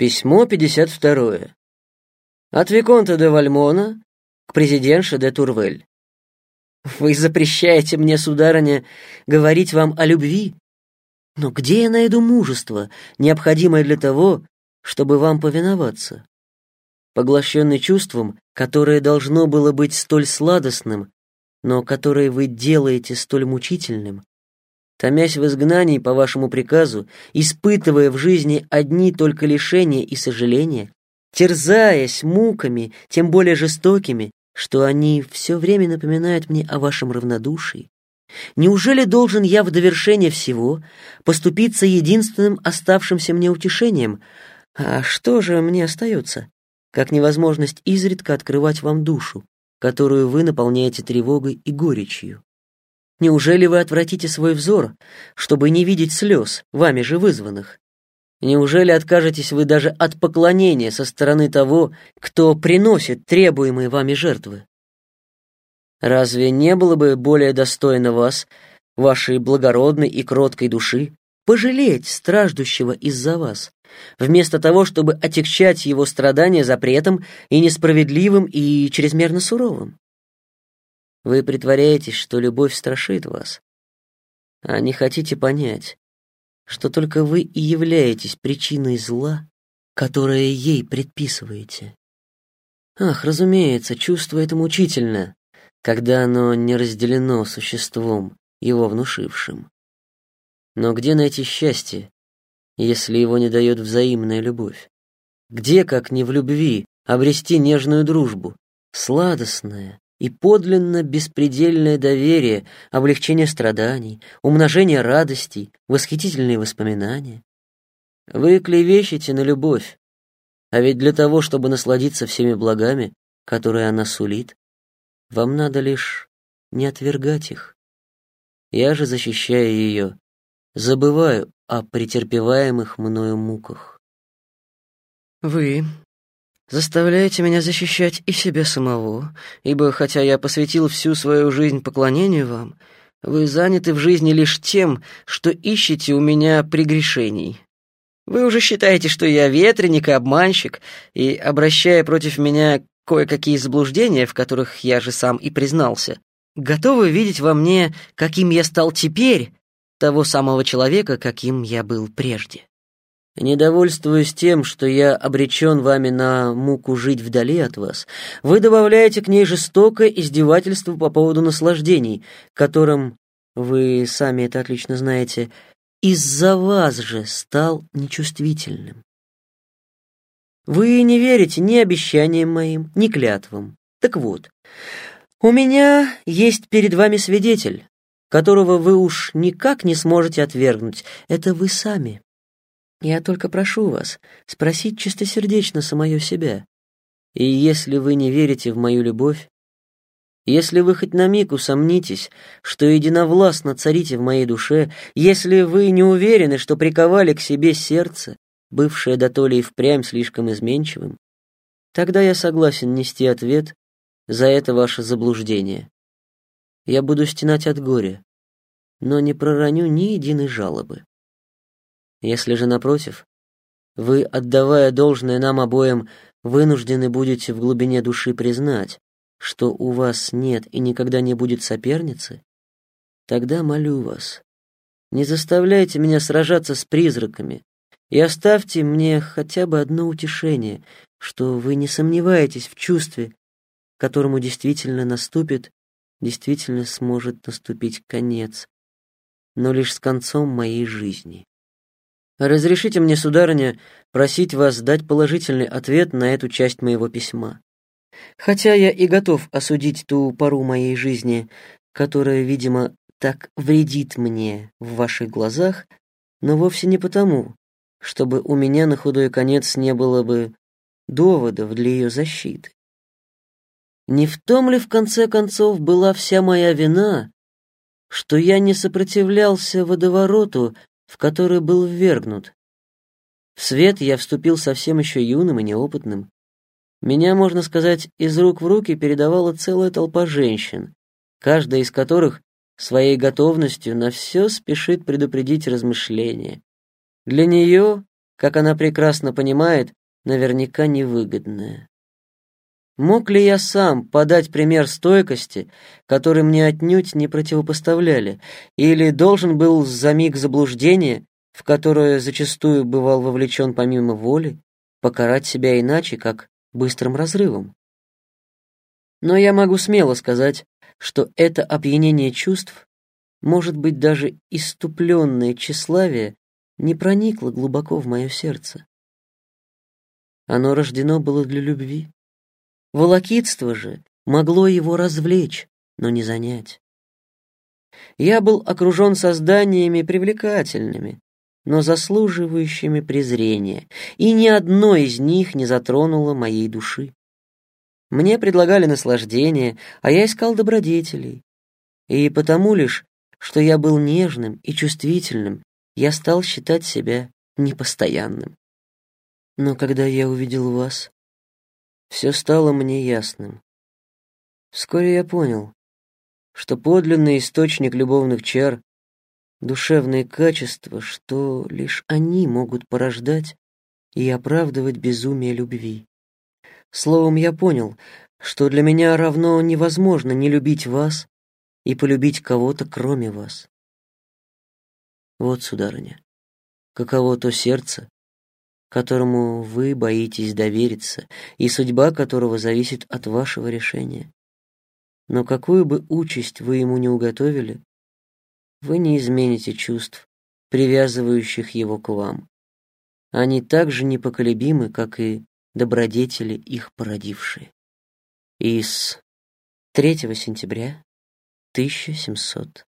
Письмо 52. От Виконта де Вальмона к президентше де Турвель. Вы запрещаете мне, сударыня, говорить вам о любви. Но где я найду мужество, необходимое для того, чтобы вам повиноваться? Поглощенный чувством, которое должно было быть столь сладостным, но которое вы делаете столь мучительным, томясь в изгнании по вашему приказу, испытывая в жизни одни только лишения и сожаления, терзаясь муками, тем более жестокими, что они все время напоминают мне о вашем равнодушии, неужели должен я в довершение всего поступиться единственным оставшимся мне утешением? А что же мне остается, как невозможность изредка открывать вам душу, которую вы наполняете тревогой и горечью? Неужели вы отвратите свой взор, чтобы не видеть слез, вами же вызванных? Неужели откажетесь вы даже от поклонения со стороны того, кто приносит требуемые вами жертвы? Разве не было бы более достойно вас, вашей благородной и кроткой души, пожалеть страждущего из-за вас, вместо того, чтобы отягчать его страдания запретом и несправедливым и чрезмерно суровым? Вы притворяетесь, что любовь страшит вас, а не хотите понять, что только вы и являетесь причиной зла, которое ей предписываете. Ах, разумеется, чувство это мучительно, когда оно не разделено существом, его внушившим. Но где найти счастье, если его не дает взаимная любовь? Где, как не в любви, обрести нежную дружбу, сладостное, и подлинно беспредельное доверие, облегчение страданий, умножение радостей, восхитительные воспоминания. Вы клевещете на любовь, а ведь для того, чтобы насладиться всеми благами, которые она сулит, вам надо лишь не отвергать их. Я же, защищая ее, забываю о претерпеваемых мною муках. Вы, заставляете меня защищать и себя самого, ибо хотя я посвятил всю свою жизнь поклонению вам, вы заняты в жизни лишь тем, что ищете у меня прегрешений. Вы уже считаете, что я ветреник и обманщик, и, обращая против меня кое-какие заблуждения, в которых я же сам и признался, готовы видеть во мне, каким я стал теперь, того самого человека, каким я был прежде. Недовольствуясь тем, что я обречен вами на муку жить вдали от вас, вы добавляете к ней жестокое издевательство по поводу наслаждений, которым, вы сами это отлично знаете, из-за вас же стал нечувствительным. Вы не верите ни обещаниям моим, ни клятвам. Так вот, у меня есть перед вами свидетель, которого вы уж никак не сможете отвергнуть. Это вы сами. Я только прошу вас спросить чистосердечно самое себя. И если вы не верите в мою любовь, если вы хоть на миг усомнитесь, что единовластно царите в моей душе, если вы не уверены, что приковали к себе сердце, бывшее до то ли и впрямь слишком изменчивым, тогда я согласен нести ответ за это ваше заблуждение. Я буду стенать от горя, но не пророню ни единой жалобы. Если же, напротив, вы, отдавая должное нам обоим, вынуждены будете в глубине души признать, что у вас нет и никогда не будет соперницы, тогда молю вас, не заставляйте меня сражаться с призраками и оставьте мне хотя бы одно утешение, что вы не сомневаетесь в чувстве, которому действительно наступит, действительно сможет наступить конец, но лишь с концом моей жизни. Разрешите мне, сударыня, просить вас дать положительный ответ на эту часть моего письма. Хотя я и готов осудить ту пору моей жизни, которая, видимо, так вредит мне в ваших глазах, но вовсе не потому, чтобы у меня на худой конец не было бы доводов для ее защиты. Не в том ли, в конце концов, была вся моя вина, что я не сопротивлялся водовороту, в который был ввергнут. В свет я вступил совсем еще юным и неопытным. Меня, можно сказать, из рук в руки передавала целая толпа женщин, каждая из которых своей готовностью на все спешит предупредить размышления. Для нее, как она прекрасно понимает, наверняка невыгодное. Мог ли я сам подать пример стойкости, который мне отнюдь не противопоставляли, или должен был за миг заблуждения, в которое зачастую бывал вовлечен помимо воли, покарать себя иначе, как быстрым разрывом? Но я могу смело сказать, что это опьянение чувств, может быть, даже иступленное тщеславие, не проникло глубоко в мое сердце. Оно рождено было для любви. Волокитство же могло его развлечь, но не занять. Я был окружен созданиями привлекательными, но заслуживающими презрения, и ни одно из них не затронуло моей души. Мне предлагали наслаждение, а я искал добродетелей. И потому лишь, что я был нежным и чувствительным, я стал считать себя непостоянным. Но когда я увидел вас, все стало мне ясным. Вскоре я понял, что подлинный источник любовных чар — душевные качества, что лишь они могут порождать и оправдывать безумие любви. Словом, я понял, что для меня равно невозможно не любить вас и полюбить кого-то, кроме вас. Вот, сударыня, каково то сердце, которому вы боитесь довериться, и судьба которого зависит от вашего решения. Но какую бы участь вы ему не уготовили, вы не измените чувств, привязывающих его к вам. Они так же непоколебимы, как и добродетели их породившие. Из 3 сентября 1700